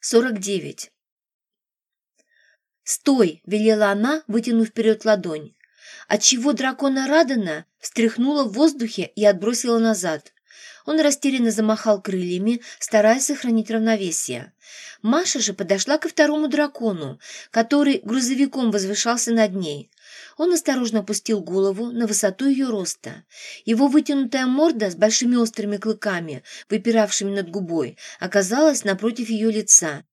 49. «Стой!» — велела она, вытянув вперед ладонь. Отчего дракона Радана встряхнула в воздухе и отбросила назад. Он растерянно замахал крыльями, стараясь сохранить равновесие. Маша же подошла ко второму дракону, который грузовиком возвышался над ней. Он осторожно опустил голову на высоту ее роста. Его вытянутая морда с большими острыми клыками, выпиравшими над губой, оказалась напротив ее лица.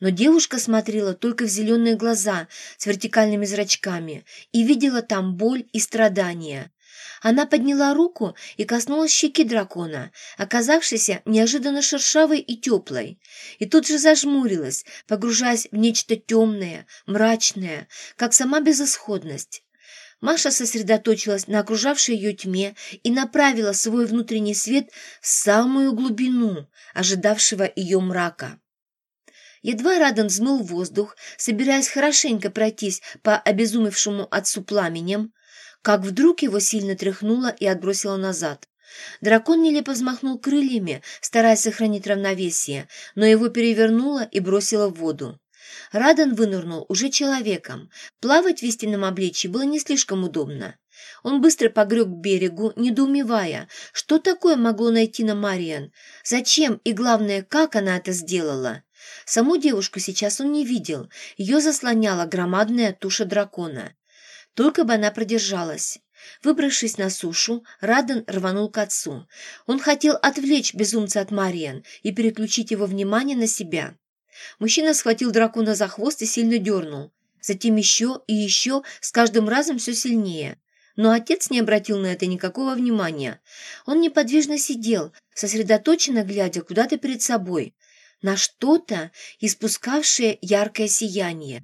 Но девушка смотрела только в зеленые глаза с вертикальными зрачками и видела там боль и страдания. Она подняла руку и коснулась щеки дракона, оказавшейся неожиданно шершавой и теплой, и тут же зажмурилась, погружаясь в нечто темное, мрачное, как сама безысходность. Маша сосредоточилась на окружавшей ее тьме и направила свой внутренний свет в самую глубину ожидавшего ее мрака. Едва Радан взмыл воздух, собираясь хорошенько пройтись по обезумевшему отцу пламенем, как вдруг его сильно тряхнуло и отбросило назад. Дракон нелепо взмахнул крыльями, стараясь сохранить равновесие, но его перевернуло и бросило в воду. Радан вынырнул уже человеком. Плавать в истинном обличье было не слишком удобно. Он быстро погреб к берегу, недоумевая, что такое могло найти на Мариан, зачем и, главное, как она это сделала. Саму девушку сейчас он не видел, ее заслоняла громадная туша дракона. Только бы она продержалась. Выбравшись на сушу, Радан рванул к отцу. Он хотел отвлечь безумца от Мариан и переключить его внимание на себя. Мужчина схватил дракона за хвост и сильно дернул. Затем еще и еще, с каждым разом все сильнее. Но отец не обратил на это никакого внимания. Он неподвижно сидел, сосредоточенно глядя куда-то перед собой, на что-то, испускавшее яркое сияние.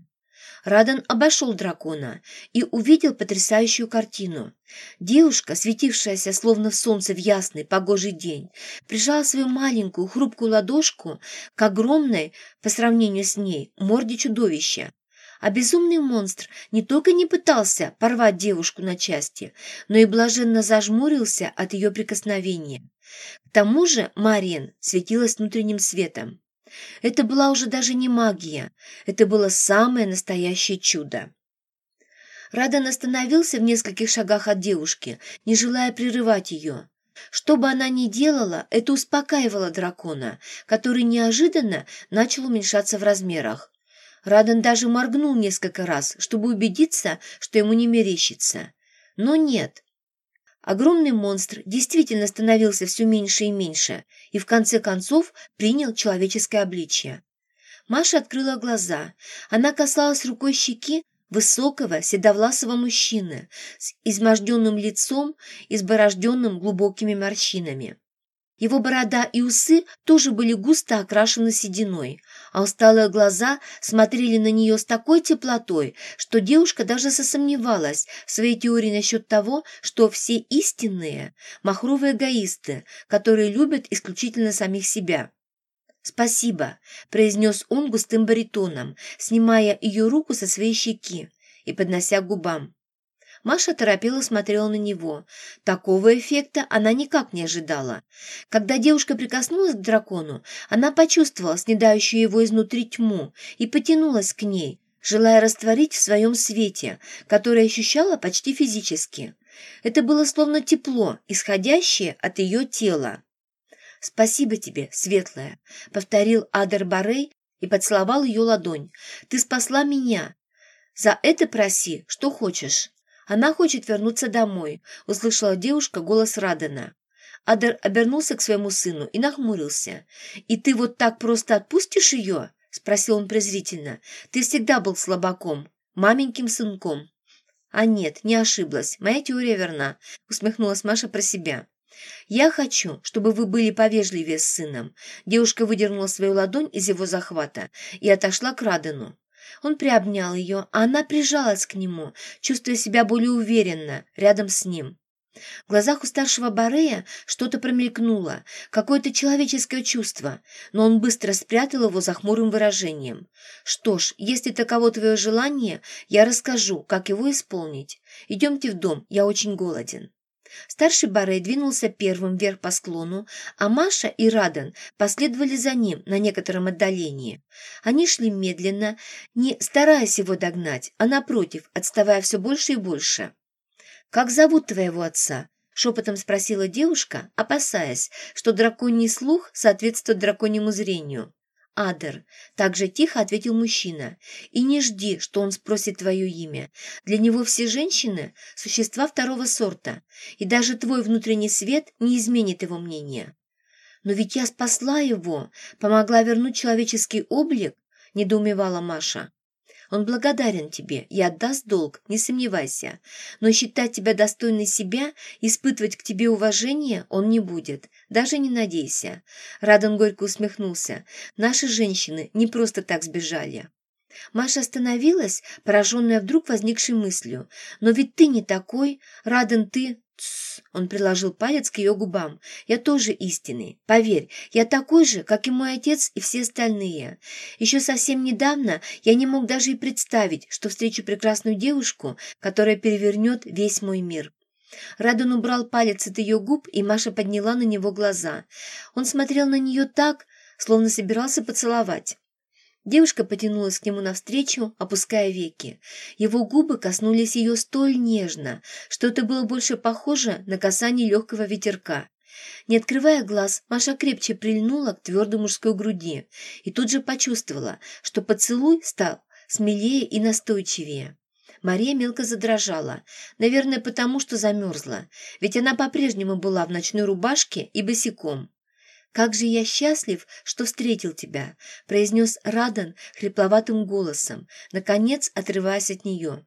Радан обошел дракона и увидел потрясающую картину. Девушка, светившаяся словно в солнце в ясный погожий день, прижала свою маленькую хрупкую ладошку к огромной, по сравнению с ней, морде чудовища. А безумный монстр не только не пытался порвать девушку на части, но и блаженно зажмурился от ее прикосновения. К тому же Мариен светилась внутренним светом. Это была уже даже не магия, это было самое настоящее чудо. Радан остановился в нескольких шагах от девушки, не желая прерывать ее. Что бы она ни делала, это успокаивало дракона, который неожиданно начал уменьшаться в размерах. Радан даже моргнул несколько раз, чтобы убедиться, что ему не мерещится. Но нет, Огромный монстр действительно становился все меньше и меньше и в конце концов принял человеческое обличье. Маша открыла глаза. Она касалась рукой щеки высокого седовласого мужчины с изможденным лицом, изборожденным глубокими морщинами. Его борода и усы тоже были густо окрашены сединой, а усталые глаза смотрели на нее с такой теплотой, что девушка даже засомневалась в своей теории насчет того, что все истинные – махровые эгоисты, которые любят исключительно самих себя. «Спасибо», – произнес он густым баритоном, снимая ее руку со своей щеки и поднося к губам. Маша торопела смотрела на него. Такого эффекта она никак не ожидала. Когда девушка прикоснулась к дракону, она почувствовала снедающую его изнутри тьму и потянулась к ней, желая растворить в своем свете, которое ощущала почти физически. Это было словно тепло, исходящее от ее тела. «Спасибо тебе, светлая», — повторил Адер Барей и поцеловал ее ладонь. «Ты спасла меня. За это проси, что хочешь». «Она хочет вернуться домой», — услышала девушка голос Радена. Адер обернулся к своему сыну и нахмурился. «И ты вот так просто отпустишь ее?» — спросил он презрительно. «Ты всегда был слабаком, маменьким сынком». «А нет, не ошиблась. Моя теория верна», — усмехнулась Маша про себя. «Я хочу, чтобы вы были повежливее с сыном». Девушка выдернула свою ладонь из его захвата и отошла к Радену. Он приобнял ее, а она прижалась к нему, чувствуя себя более уверенно рядом с ним. В глазах у старшего Барея что-то промелькнуло, какое-то человеческое чувство, но он быстро спрятал его за хмурым выражением. «Что ж, если таково твое желание, я расскажу, как его исполнить. Идемте в дом, я очень голоден». Старший Барей двинулся первым вверх по склону, а Маша и Радан последовали за ним на некотором отдалении. Они шли медленно, не стараясь его догнать, а напротив, отставая все больше и больше. «Как зовут твоего отца?» — шепотом спросила девушка, опасаясь, что драконий слух соответствует драконьему зрению. «Адер», — также тихо ответил мужчина, — «и не жди, что он спросит твое имя. Для него все женщины — существа второго сорта, и даже твой внутренний свет не изменит его мнение». «Но ведь я спасла его, помогла вернуть человеческий облик», — недоумевала Маша. Он благодарен тебе и отдаст долг, не сомневайся. Но считать тебя достойной себя, испытывать к тебе уважение он не будет. Даже не надейся». Радан горько усмехнулся. «Наши женщины не просто так сбежали». Маша остановилась, пораженная вдруг возникшей мыслью. «Но ведь ты не такой. Радан, ты...» Тс, он приложил палец к ее губам. «Я тоже истинный. Поверь, я такой же, как и мой отец и все остальные. Еще совсем недавно я не мог даже и представить, что встречу прекрасную девушку, которая перевернет весь мой мир». Радан убрал палец от ее губ, и Маша подняла на него глаза. Он смотрел на нее так, словно собирался поцеловать. Девушка потянулась к нему навстречу, опуская веки. Его губы коснулись ее столь нежно, что это было больше похоже на касание легкого ветерка. Не открывая глаз, Маша крепче прильнула к твердой мужской груди и тут же почувствовала, что поцелуй стал смелее и настойчивее. Мария мелко задрожала, наверное, потому что замерзла, ведь она по-прежнему была в ночной рубашке и босиком. «Как же я счастлив, что встретил тебя!» – произнес Радан хрипловатым голосом, наконец отрываясь от нее.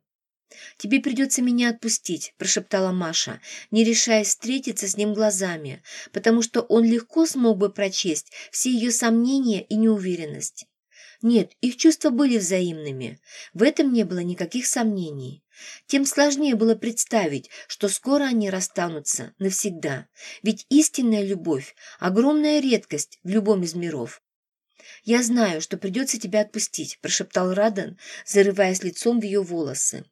«Тебе придется меня отпустить», – прошептала Маша, не решаясь встретиться с ним глазами, потому что он легко смог бы прочесть все ее сомнения и неуверенность. Нет, их чувства были взаимными. В этом не было никаких сомнений. Тем сложнее было представить, что скоро они расстанутся навсегда, ведь истинная любовь – огромная редкость в любом из миров. «Я знаю, что придется тебя отпустить», – прошептал Радан, зарываясь лицом в ее волосы.